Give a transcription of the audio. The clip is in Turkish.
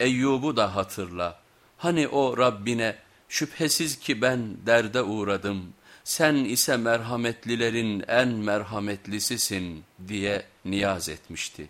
Eyyub'u da hatırla. Hani o Rabbine şüphesiz ki ben derde uğradım, sen ise merhametlilerin en merhametlisisin diye niyaz etmişti.